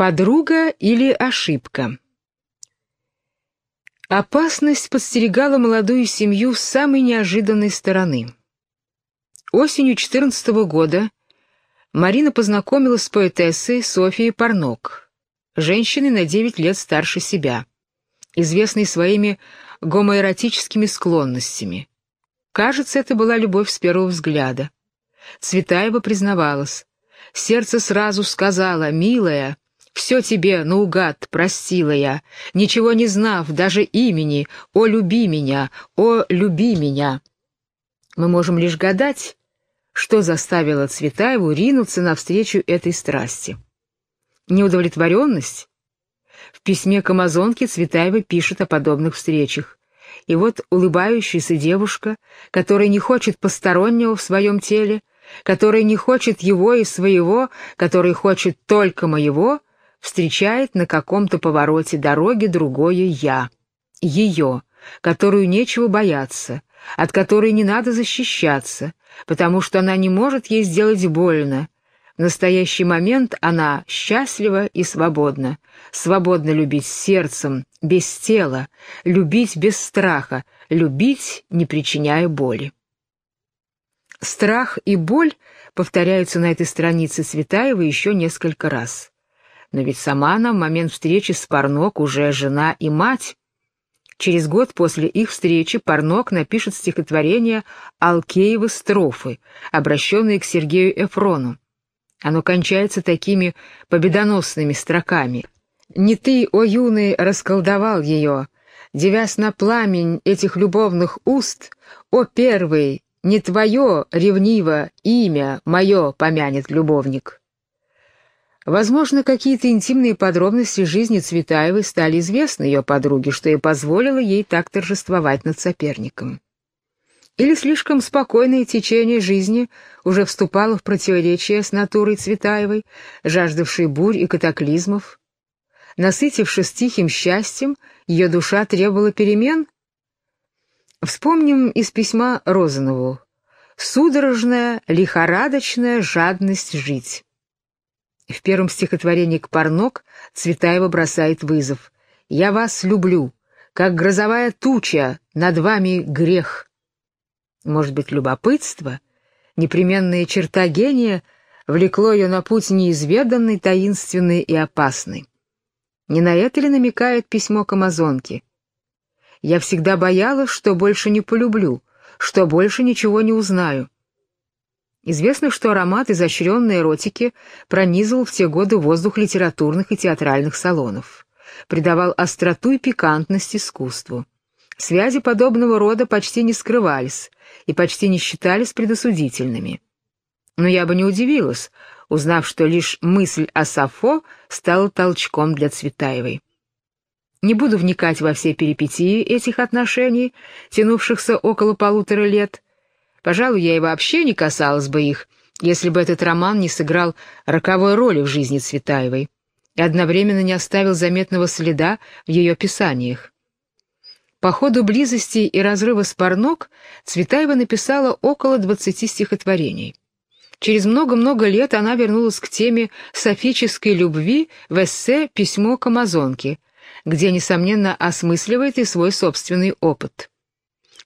Подруга или ошибка? Опасность подстерегала молодую семью с самой неожиданной стороны. Осенью 14 года Марина познакомилась с поэтессой Софией Парнок, женщиной на 9 лет старше себя, известной своими гомоэротическими склонностями. Кажется, это была любовь с первого взгляда. Цветаева признавалась. Сердце сразу сказала «Милая, все тебе наугад простила я, ничего не знав, даже имени, о, люби меня, о, люби меня. Мы можем лишь гадать, что заставило Цветаеву ринуться навстречу этой страсти. Неудовлетворенность? В письме к Амазонке Цветаева пишет о подобных встречах. И вот улыбающаяся девушка, которая не хочет постороннего в своем теле, которая не хочет его и своего, которая хочет только моего — встречает на каком-то повороте дороги другое «я», ее, которую нечего бояться, от которой не надо защищаться, потому что она не может ей сделать больно. В настоящий момент она счастлива и свободна, свободна любить сердцем, без тела, любить без страха, любить, не причиняя боли. Страх и боль повторяются на этой странице Цветаева еще несколько раз. Но ведь сама она в момент встречи с Парнок уже жена и мать. Через год после их встречи Парнок напишет стихотворение «Алкеевы строфы», обращенные к Сергею Эфрону. Оно кончается такими победоносными строками. «Не ты, о юный, расколдовал ее, девясь на пламень этих любовных уст, о первый, не твое ревниво имя мое помянет любовник». Возможно, какие-то интимные подробности жизни Цветаевой стали известны ее подруге, что и позволило ей так торжествовать над соперником. Или слишком спокойное течение жизни уже вступало в противоречие с натурой Цветаевой, жаждавшей бурь и катаклизмов. Насытившись тихим счастьем, ее душа требовала перемен. Вспомним из письма Розанову «Судорожная, лихорадочная жадность жить». В первом стихотворении к Парнок Цветаева бросает вызов. «Я вас люблю, как грозовая туча, над вами грех». Может быть, любопытство, непременная черта гения, влекло ее на путь неизведанный, таинственный и опасный. Не на это ли намекает письмо к Амазонке? «Я всегда боялась, что больше не полюблю, что больше ничего не узнаю». Известно, что аромат изощренной эротики пронизывал в те годы воздух литературных и театральных салонов, придавал остроту и пикантность искусству. Связи подобного рода почти не скрывались и почти не считались предосудительными. Но я бы не удивилась, узнав, что лишь мысль о Сафо стала толчком для Цветаевой. Не буду вникать во все перипетии этих отношений, тянувшихся около полутора лет, Пожалуй, я и вообще не касалась бы их, если бы этот роман не сыграл роковой роли в жизни Цветаевой и одновременно не оставил заметного следа в ее писаниях. По ходу близости и разрыва с Парнок Цветаева написала около 20 стихотворений. Через много-много лет она вернулась к теме софической любви в эссе «Письмо к Амазонке», где, несомненно, осмысливает и свой собственный опыт.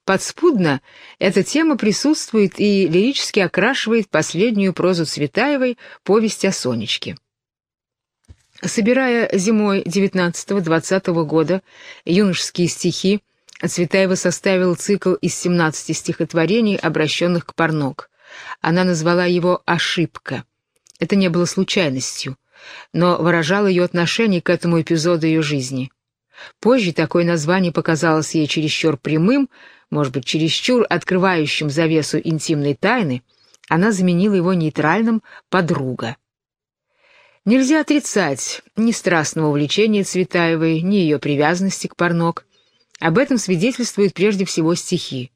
Подспудно эта тема присутствует и лирически окрашивает последнюю прозу Цветаевой «Повесть о Сонечке». Собирая зимой 19-20 года юношеские стихи, Цветаева составила цикл из 17 стихотворений, обращенных к Парнок. Она назвала его «Ошибка». Это не было случайностью, но выражало ее отношение к этому эпизоду ее жизни. Позже такое название показалось ей чересчур прямым, может быть, чересчур открывающим завесу интимной тайны, она заменила его нейтральным «подруга». Нельзя отрицать ни страстного увлечения Цветаевой, ни ее привязанности к Парнок. Об этом свидетельствуют прежде всего стихи.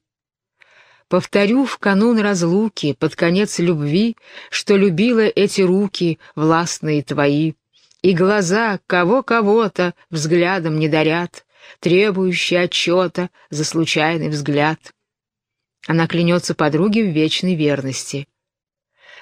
«Повторю в канун разлуки, под конец любви, что любила эти руки, властные твои, и глаза кого-кого-то взглядом не дарят, требующий отчета за случайный взгляд. Она клянется подруге в вечной верности.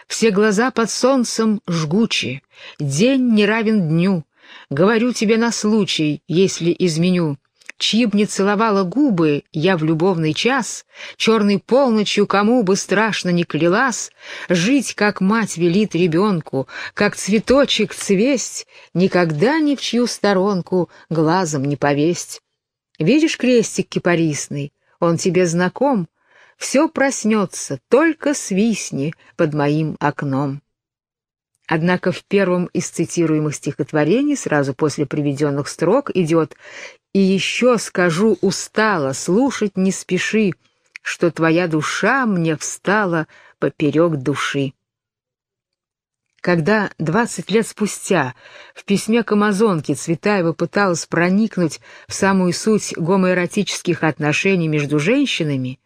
Все глаза под солнцем жгучи, день не равен дню. Говорю тебе на случай, если изменю, чьи б не целовала губы я в любовный час, черной полночью кому бы страшно не клялась, жить, как мать велит ребенку, как цветочек цвесть, никогда ни в чью сторонку глазом не повесть. Видишь крестик кипарисный, он тебе знаком, все проснется, только свистни под моим окном. Однако в первом из цитируемых стихотворений, сразу после приведенных строк, идет «И еще скажу устало, слушать не спеши, что твоя душа мне встала поперек души». Когда двадцать лет спустя в письме к Амазонке Цветаева пыталась проникнуть в самую суть гомоэротических отношений между женщинами,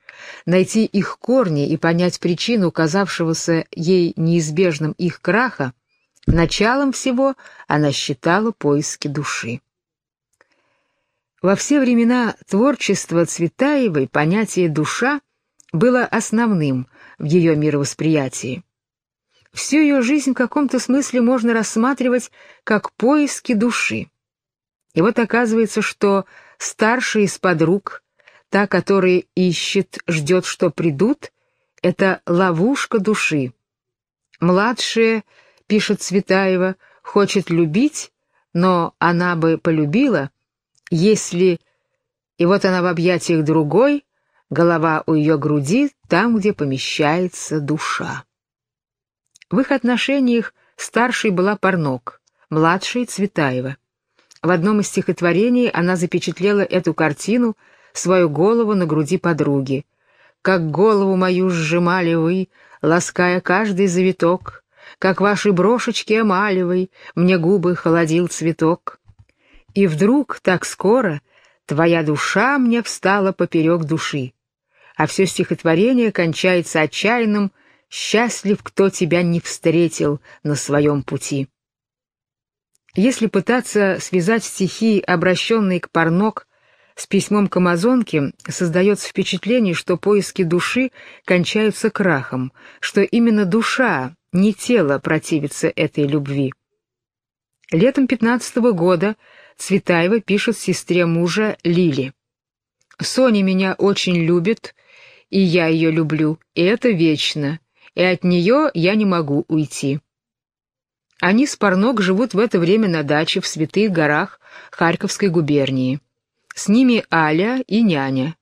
найти их корни и понять причину казавшегося ей неизбежным их краха, началом всего она считала поиски души. Во все времена творчества Цветаевой понятие «душа» было основным в ее мировосприятии. Всю ее жизнь в каком-то смысле можно рассматривать как поиски души. И вот оказывается, что старшая из подруг, Та, которая ищет, ждет, что придут, — это ловушка души. Младшая, пишет Цветаева, хочет любить, но она бы полюбила, если... И вот она в объятиях другой, голова у ее груди, там, где помещается душа. В их отношениях старшей была Парнок, младшей — Цветаева. В одном из стихотворений она запечатлела эту картину — свою голову на груди подруги. Как голову мою сжимали вы, лаская каждый завиток, как ваши брошечки эмалевой мне губы холодил цветок. И вдруг, так скоро, твоя душа мне встала поперек души, а все стихотворение кончается отчаянным «Счастлив, кто тебя не встретил на своем пути». Если пытаться связать стихи, обращенные к Парнок, с письмом к Амазонке создается впечатление, что поиски души кончаются крахом, что именно душа, не тело противится этой любви. Летом 15 -го года Цветаева пишет сестре мужа Лили. «Соня меня очень любит, и я ее люблю, и это вечно, и от нее я не могу уйти». Они с Парнок живут в это время на даче в Святых горах Харьковской губернии. С ними Аля и няня.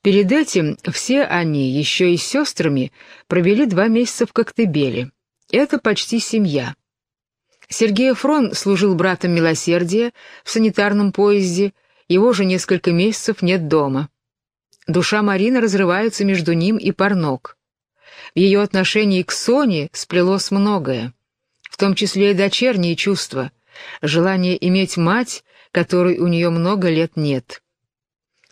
Перед этим все они, еще и с сестрами, провели два месяца в Коктебеле. Это почти семья. Сергей Фрон служил братом милосердия в санитарном поезде, его же несколько месяцев нет дома. Душа Марины разрывается между ним и Парнок. В ее отношении к Соне сплелось многое, в том числе и дочерние чувства, желание иметь мать которой у нее много лет нет.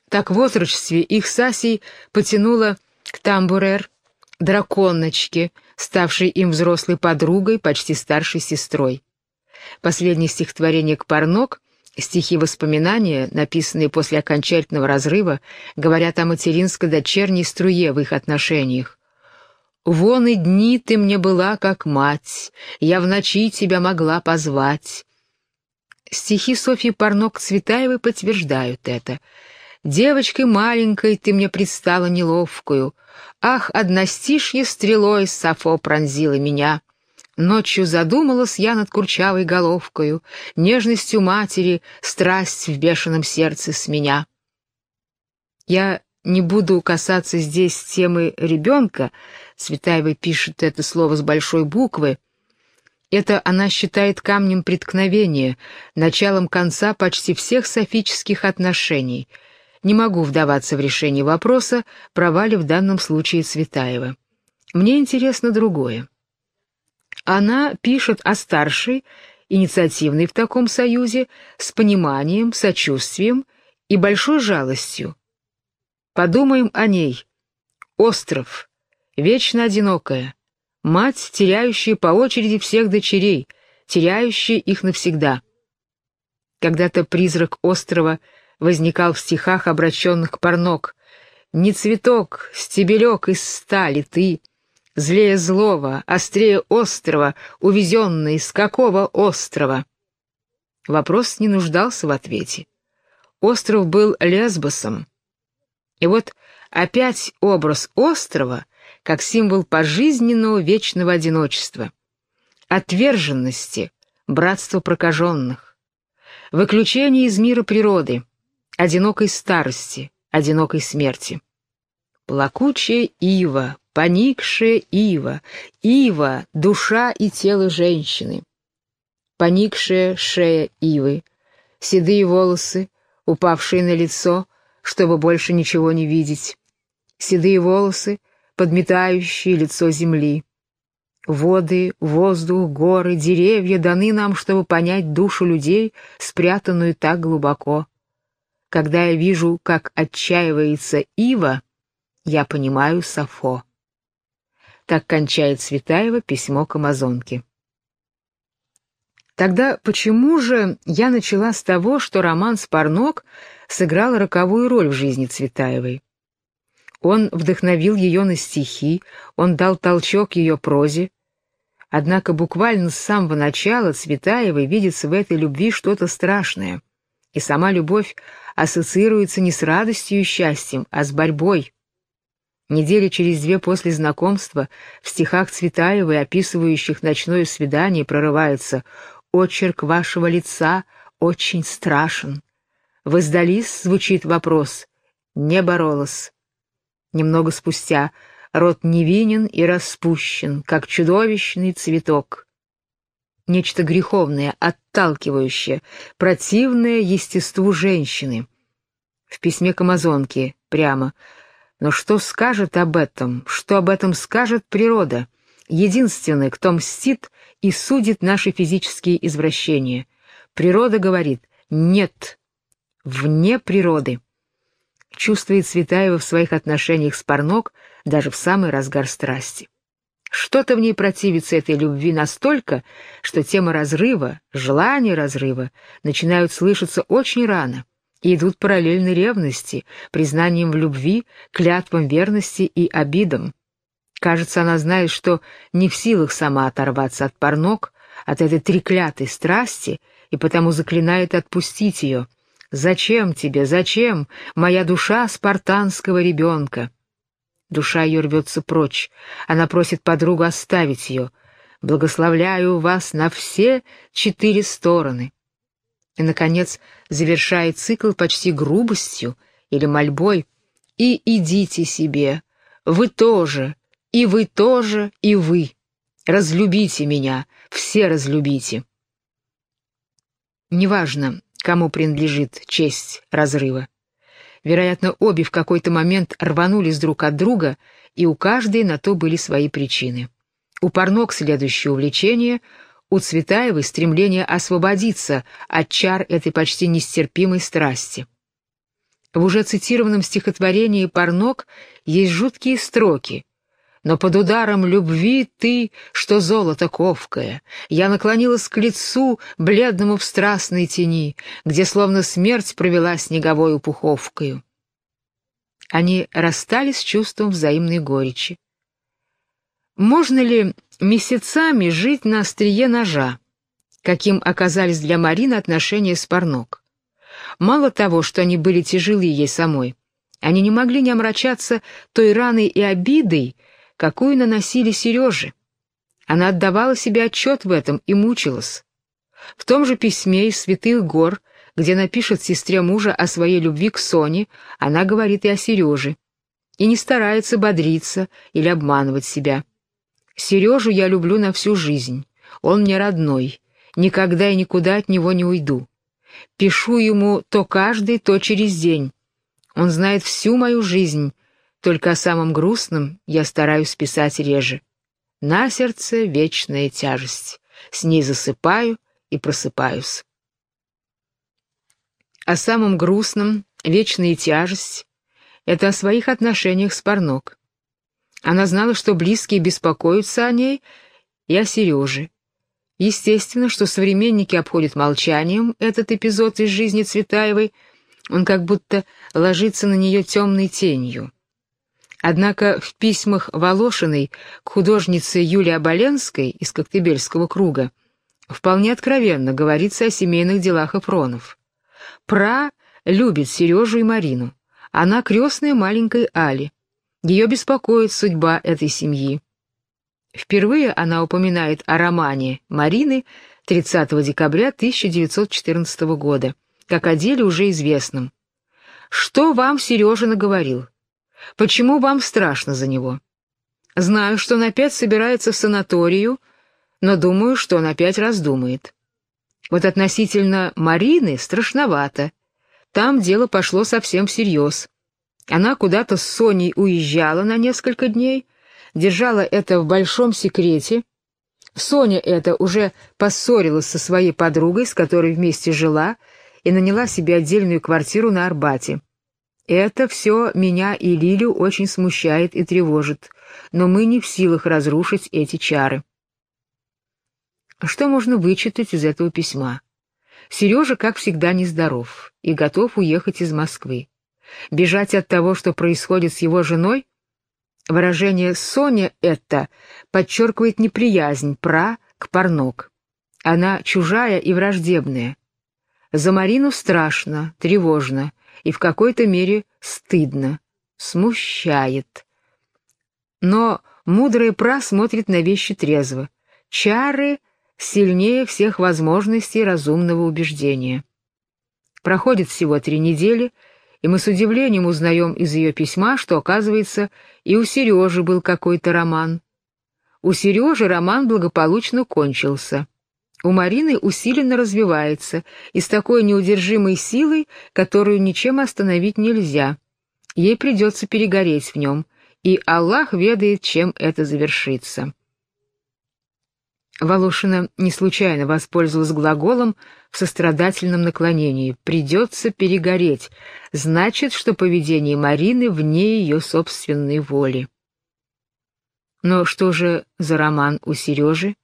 Так в отрочестве их с Асей потянуло к тамбурер, драконочке, ставшей им взрослой подругой, почти старшей сестрой. Последнее стихотворение Парнок, стихи воспоминания, написанные после окончательного разрыва, говорят о материнско-дочерней струе в их отношениях. «Вон и дни ты мне была, как мать, я в ночи тебя могла позвать, Стихи Софьи Парнок-Цветаевой подтверждают это. «Девочкой маленькой ты мне предстала неловкую. Ах, одностишье стрелой Сафо пронзила меня. Ночью задумалась я над курчавой головкою, нежностью матери страсть в бешеном сердце с меня». Я не буду касаться здесь темы ребенка, Цветаева пишет это слово с большой буквы, это она считает камнем преткновения, началом конца почти всех софических отношений. Не могу вдаваться в решение вопроса, провали в данном случае Цветаева. Мне интересно другое. Она пишет о старшей, инициативной в таком союзе, с пониманием, сочувствием и большой жалостью. Подумаем о ней. Остров, вечно одинокая, мать, теряющая по очереди всех дочерей, теряющая их навсегда. Когда-то призрак острова возникал в стихах, обращенных к Парнок. «Не цветок, стебелек из стали ты, злее злого, острее острова, увезенный с какого острова? Вопрос не нуждался в ответе. Остров был Лесбосом. И вот опять образ острова как символ пожизненного вечного одиночества, отверженности, братства прокаженных, выключения из мира природы, одинокой старости, одинокой смерти. Плакучая ива, поникшая ива, ива — душа и тело женщины. Поникшая шея ивы, седые волосы, упавшие на лицо, чтобы больше ничего не видеть. Седые волосы, подметающие лицо земли. Воды, воздух, горы, деревья даны нам, чтобы понять душу людей, спрятанную так глубоко. Когда я вижу, как отчаивается ива, я понимаю Сафо. Так кончает Светаева письмо к Амазонке. Тогда почему же я начала с того, что роман «Спарнок» сыграл роковую роль в жизни Цветаевой? Он вдохновил ее на стихи, он дал толчок ее прозе. Однако буквально с самого начала Цветаевой видится в этой любви что-то страшное, и сама любовь ассоциируется не с радостью и счастьем, а с борьбой. Недели через две после знакомства в стихах Цветаевой, описывающих ночное свидание, прорывается очерк вашего лица очень страшен. Вы сдались, звучит вопрос. Не боролась. Немного спустя рот невинен и распущен, как чудовищный цветок. Нечто греховное, отталкивающее, противное естеству женщины. В письме к Амазонке прямо. Но что скажет об этом? Что об этом скажет природа? Единственный, кто мстит и судит наши физические извращения. Природа говорит «нет», вне природы. Чувствует Цветаева в своих отношениях с Парнок даже в самый разгар страсти. Что-то в ней противится этой любви настолько, что тема разрыва, желания разрыва начинают слышаться очень рано и идут параллельно ревности, признанием в любви, клятвам верности и обидам. Кажется, она знает, что не в силах сама оторваться от парнок, от этой треклятой страсти, и потому заклинает отпустить ее. «Зачем тебе, зачем, моя душа спартанского ребенка?» Душа ее рвется прочь. Она просит подругу оставить ее. «Благословляю вас на все четыре стороны». И, наконец, завершает цикл почти грубостью или мольбой. «И идите себе, вы тоже, и вы тоже, и вы. Разлюбите меня, все разлюбите. Неважно, кому принадлежит честь разрыва. Вероятно, обе в какой-то момент рванулись друг от друга, и у каждой на то были свои причины. У Парнок следующее увлечение, у Цветаевой стремление освободиться от чар этой почти нестерпимой страсти. В уже цитированном стихотворении Парнок есть жуткие строки, но под ударом любви ты, что золото ковкое, я наклонилась к лицу, бледному в страстной тени, где словно смерть провела снеговой пуховкою. Они расстались с чувством взаимной горечи. Можно ли месяцами жить на острие ножа, каким оказались для Марины отношения с Парнок? Мало того, что они были тяжелые ей самой, они не могли не омрачаться той раной и обидой, какую наносили Сереже. Она отдавала себе отчет в этом и мучилась. В том же письме из Святых Гор, где напишет сестре мужа о своей любви к Соне, она говорит и о Сереже. И не старается бодриться или обманывать себя. «Сережу я люблю на всю жизнь. Он мне родной. Никогда и никуда от него не уйду. Пишу ему то каждый, то через день. Он знает всю мою жизнь, только о самом грустном я стараюсь писать реже. На сердце вечная тяжесть. С ней засыпаю и просыпаюсь. О самом грустном, вечная тяжесть — это о своих отношениях с Парнок. Она знала, что близкие беспокоятся о ней и о Сереже. Естественно, что современники обходят молчанием этот эпизод из жизни Цветаевой, он как будто ложится на нее темной тенью. Однако в письмах Волошиной к художнице Юлии Оболенской из Коктебельского круга вполне откровенно говорится о семейных делах Эфронов. Пра любит Сережу и Марину. Она крестная маленькой Али. Ее беспокоит судьба этой семьи. Впервые она упоминает о романе Марины 30 декабря 1914 года, как о деле уже известном. «Что вам Сережа наговорил? Почему вам страшно за него? Знаю, что он опять собирается в санаторию, но думаю, что он опять раздумает. Вот относительно Марины страшновато. Там дело пошло совсем всерьез. Она куда-то с Соней уезжала на несколько дней, держала это в большом секрете. Соня это уже поссорилась со своей подругой, с которой вместе жила, и наняла себе отдельную квартиру на Арбате. Это все меня и Лилю очень смущает и тревожит, но мы не в силах разрушить эти чары. Что можно вычитать из этого письма? Сережа, как всегда, нездоров и готов уехать из Москвы. Бежать от того, что происходит с его женой? Выражение «Соня» это подчеркивает неприязнь пра к парнок. Она чужая и враждебная. За Марину страшно, тревожно и в какой-то мере стыдно, смущает. Но мудрый пра смотрит на вещи трезво. Чары сильнее всех возможностей разумного убеждения. Проходит всего три недели, и мы с удивлением узнаем из ее письма, что, оказывается, и у Сережи был какой-то роман. У Сережи роман благополучно кончился. У Марины усиленно развивается и с такой неудержимой силой, которую ничем остановить нельзя. Ей придется перегореть в нем, и Аллах ведает, чем это завершится. Волошина не случайно воспользовалась глаголом в сострадательном наклонении. «Придется перегореть» значит, что поведение Марины вне ее собственной воли. Но что же за роман у Сережи?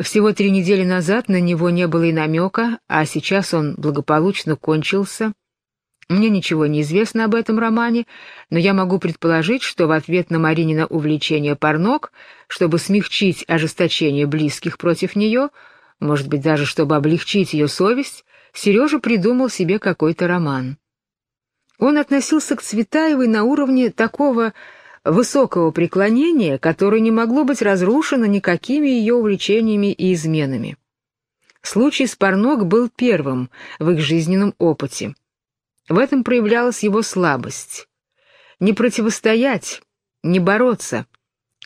Всего три недели назад на него не было и намека, а сейчас он благополучно кончился — мне ничего не известно об этом романе, но я могу предположить, что в ответ на Маринина увлечение порнок, чтобы смягчить ожесточение близких против нее, может быть, даже чтобы облегчить ее совесть, Сережа придумал себе какой-то роман. Он относился к Цветаевой на уровне такого высокого преклонения, которое не могло быть разрушено никакими ее увлечениями и изменами. Случай с Парнок был первым в их жизненном опыте. В этом проявлялась его слабость. Не противостоять, не бороться,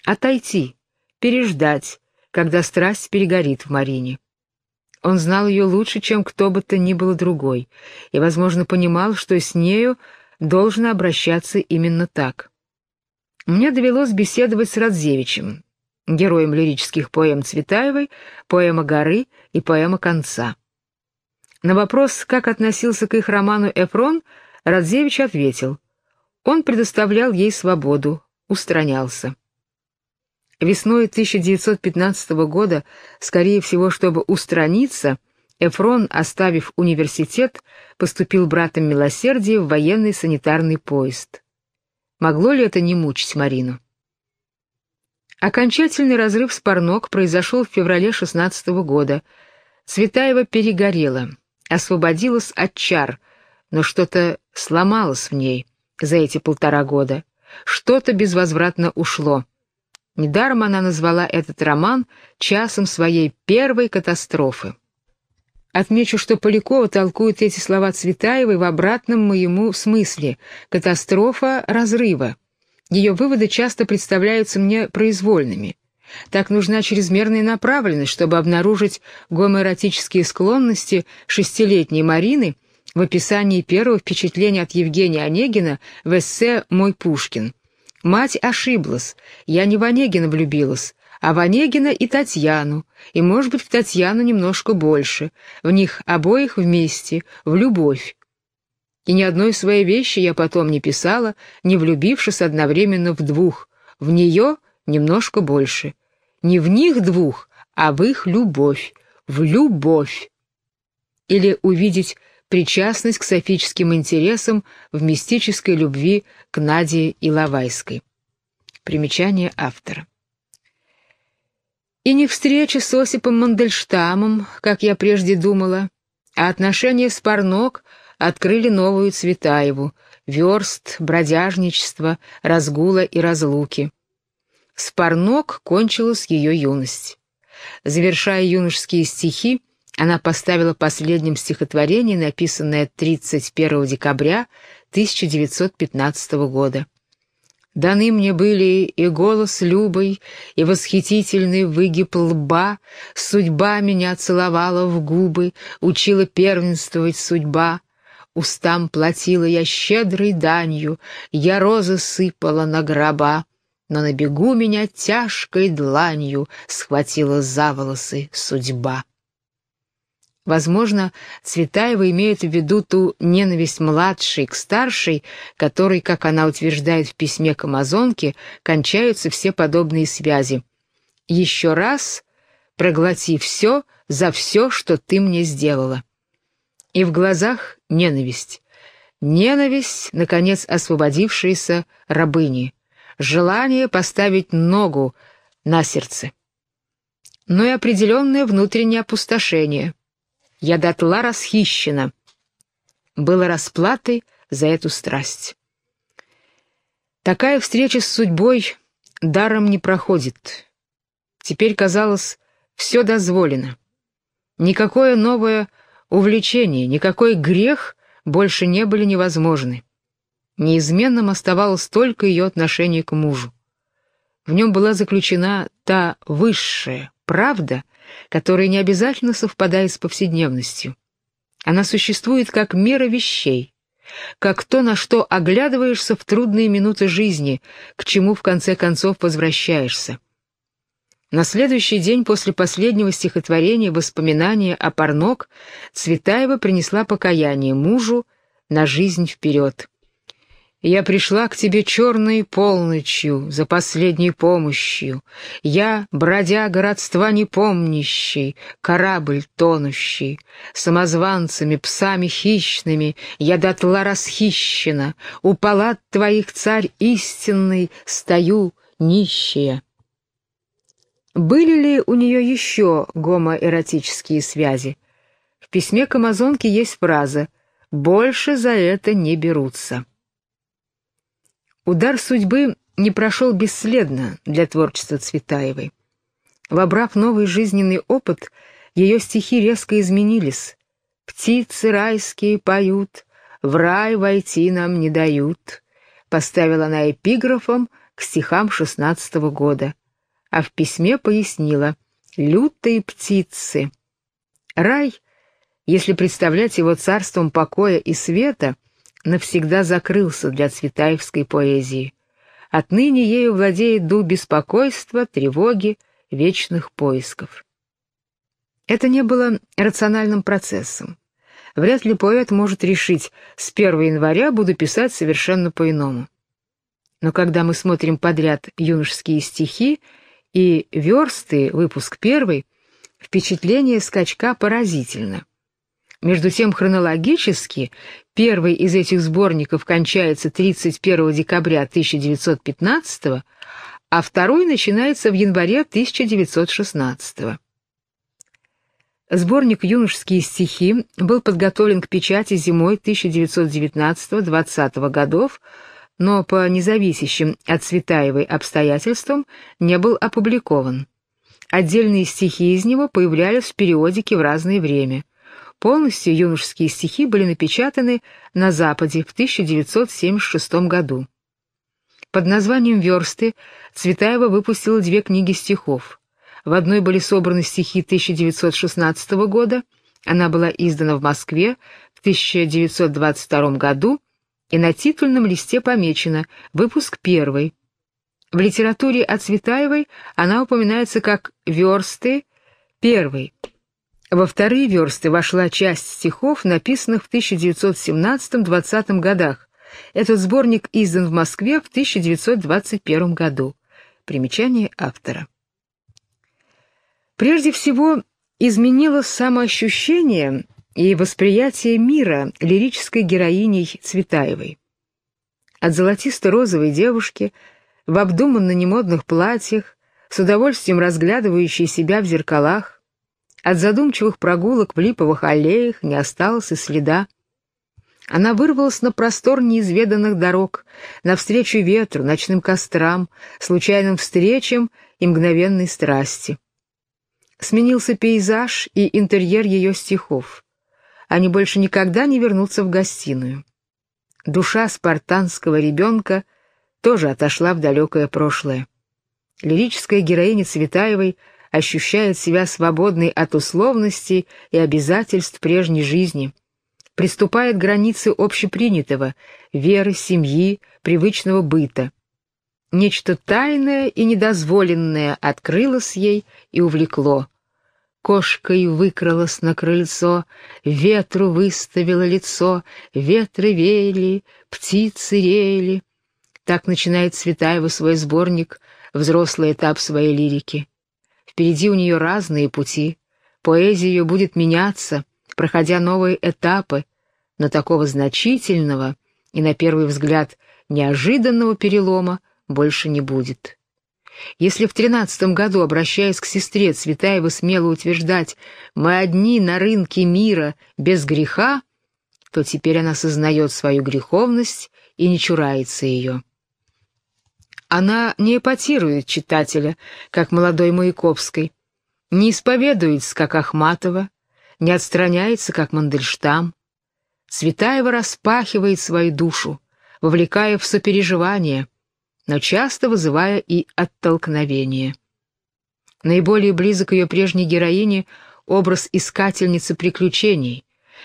отойти, переждать, когда страсть перегорит в Марине. Он знал ее лучше, чем кто бы то ни было другой, и, возможно, понимал, что с нею должно обращаться именно так. Мне довелось беседовать с Радзевичем, героем лирических поэм Цветаевой, поэма «Горы» и поэма «Конца». На вопрос, как относился к их роману Эфрон, Радзевич ответил. Он предоставлял ей свободу, устранялся. Весной 1915 года, скорее всего, чтобы устраниться, Эфрон, оставив университет, поступил братом милосердия в военный санитарный поезд. Могло ли это не мучить Марину? Окончательный разрыв с Парнок произошел в феврале 16 года. Цветаева перегорела освободилась от чар, но что-то сломалось в ней за эти полтора года, что-то безвозвратно ушло. Недаром она назвала этот роман часом своей первой катастрофы. Отмечу, что Полякова толкует эти слова Цветаевой в обратном моему смысле — катастрофа разрыва. Ее выводы часто представляются мне произвольными — так нужна чрезмерная направленность, чтобы обнаружить гомоэротические склонности шестилетней Марины в описании первого впечатления от Евгения Онегина в эссе «Мой Пушкин». Мать ошиблась, я не в Онегина влюбилась, а в Онегина и Татьяну, и, может быть, в Татьяну немножко больше, в них обоих вместе, в любовь. И ни одной своей вещи я потом не писала, не влюбившись одновременно в двух, в нее немножко больше. Не в них двух, а в их любовь, в любовь. Или увидеть причастность к софическим интересам в мистической любви к Наде Иловайской. Примечание автора. И не встреча с Осипом Мандельштамом, как я прежде думала, а отношения с Парнок открыли новую Цветаеву, верст, бродяжничество, разгула и разлуки. С Парнок кончилась ее юность. Завершая юношеские стихи, она поставила последним стихотворение, написанное 31 декабря 1915 года. Даны мне были и голос любой, и восхитительный выгиб лба, Судьба меня целовала в губы, учила первенствовать судьба. Устам платила я щедрой данью, я розы сыпала на гроба, Но на бегу меня тяжкой дланью схватила за волосы судьба. Возможно, Цветаева имеет в виду ту ненависть младшей к старшей, которой, как она утверждает в письме к Амазонке, кончаются все подобные связи. «Еще раз проглоти все за все, что ты мне сделала». И в глазах ненависть. Ненависть, наконец освободившаяся рабыни. Желание поставить ногу на сердце. Но и определенное внутреннее опустошение — я дотла расхищена. Было расплатой за эту страсть. Такая встреча с судьбой даром не проходит. Теперь, казалось, все дозволено. Никакое новое увлечение, никакой грех больше не были невозможны. Неизменным оставалось только ее отношение к мужу. В нем была заключена та высшая правда, которая не обязательно совпадает с повседневностью. Она существует как мера вещей, как то, на что оглядываешься в трудные минуты жизни, к чему в конце концов возвращаешься. На следующий день после последнего стихотворения «Воспоминания о Парнок» Цветаева принесла покаяние мужу на жизнь вперед. Я пришла к тебе черной полночью за последней помощью. Я, бродя городства непомнящий, корабль тонущий. Самозванцами, псами хищными я дотла расхищена. У палат твоих царь истинный стою нищая. Были ли у нее еще гомоэротические связи? В письме к Амазонке есть фраза «Больше за это не берутся». Удар судьбы не прошел бесследно для творчества Цветаевой. Вобрав новый жизненный опыт, ее стихи резко изменились. «Птицы райские поют, в рай войти нам не дают», поставила она эпиграфом к стихам шестнадцатого года, а в письме пояснила «лютые птицы». Рай, если представлять его царством покоя и света — навсегда закрылся для цветаевской поэзии. Отныне ею владеет дух беспокойства, тревоги, вечных поисков. Это не было рациональным процессом. Вряд ли поэт может решить, с 1 января буду писать совершенно по-иному. Но когда мы смотрим подряд юношеские стихи и версты, выпуск первый, впечатление скачка поразительно. Между тем, хронологически, первый из этих сборников кончается 31 декабря 1915 а второй начинается в январе 1916 Сборник «Юношеские стихи» был подготовлен к печати зимой 1919-20 годов, но по независящим от Цветаевой обстоятельствам не был опубликован. Отдельные стихи из него появлялись в периодике в разное время. Полностью юношеские стихи были напечатаны на Западе в 1976 году. Под названием «Версты» Цветаева выпустила две книги стихов. В одной были собраны стихи 1916 года, она была издана в Москве в 1922 году, и на титульном листе помечено «Выпуск первый». В литературе о Цветаевой она упоминается как «Версты первый», во вторые версты вошла часть стихов, написанных в 1917-20 годах. Этот сборник издан в Москве в 1921 году. Примечание автора. Прежде всего, изменилось самоощущение и восприятие мира лирической героиней Цветаевой. От золотисто-розовой девушки в обдуманно немодных платьях, с удовольствием разглядывающей себя в зеркалах, от задумчивых прогулок в липовых аллеях не осталось и следа. Она вырвалась на простор неизведанных дорог, навстречу ветру, ночным кострам, случайным встречам и мгновенной страсти. Сменился пейзаж и интерьер ее стихов. Они больше никогда не вернутся в гостиную. Душа спартанского ребенка тоже отошла в далекое прошлое. Лирическая героиня Цветаевой ощущает себя свободной от условностей и обязательств прежней жизни, приступает к границе общепринятого, веры, семьи, привычного быта. Нечто тайное и недозволенное открылось ей и увлекло. Кошкой выкралась на крыльцо, ветру выставила лицо, ветры веяли, птицы реяли. Так начинает Цветаева свой сборник, взрослый этап своей лирики. Впереди у нее разные пути. Поэзия ее будет меняться, проходя новые этапы, но такого значительного и, на первый взгляд, неожиданного перелома больше не будет. Если в тринадцатом году, обращаясь к сестре Цветаева, смело утверждать «мы одни на рынке мира без греха», то теперь она сознает свою греховность и не чурается ее. Она не эпатирует читателя, как молодой Маяковской, не исповедуется, как Ахматова, не отстраняется, как Мандельштам. Цветаева распахивает свою душу, вовлекая в сопереживание – но часто вызывая и оттолкновение. Наиболее близок ее прежней героине образ искательницы приключений.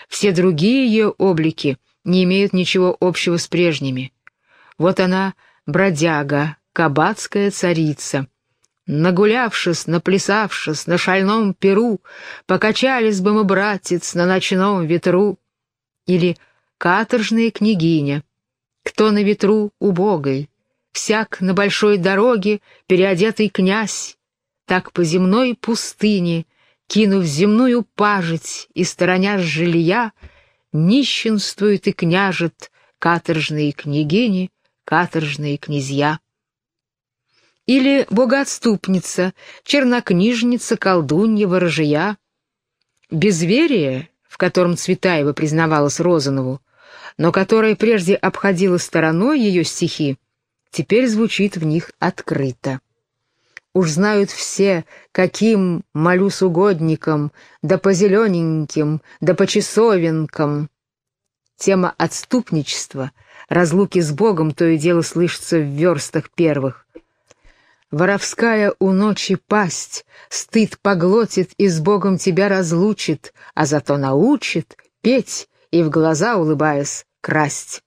Все другие ее облики не имеют ничего общего с прежними. Вот она, бродяга, кабацкая царица. Нагулявшись, наплясавшись на шальном перу, покачались бы мы, братец, на ночном ветру. Или каторжная княгиня, кто на ветру убогой, всяк на большой дороге переодетый князь, так по земной пустыне, кинув земную пажить и стороня жилья, нищенствует и княжет каторжные княгини, каторжные князья. Или богоотступница, чернокнижница, колдунья, ворожия. Безверие, в котором Цветаева признавалась Розанову, но которое прежде обходило стороной ее стихи, теперь звучит в них открыто. Уж знают все, каким молюсь угодникам, да по зелененьким, да по часовенкам. Тема отступничества, разлуки с Богом то и дело слышится в верстах первых. Воровская у ночи пасть, стыд поглотит и с Богом тебя разлучит, а зато научит петь и в глаза, улыбаясь, красть.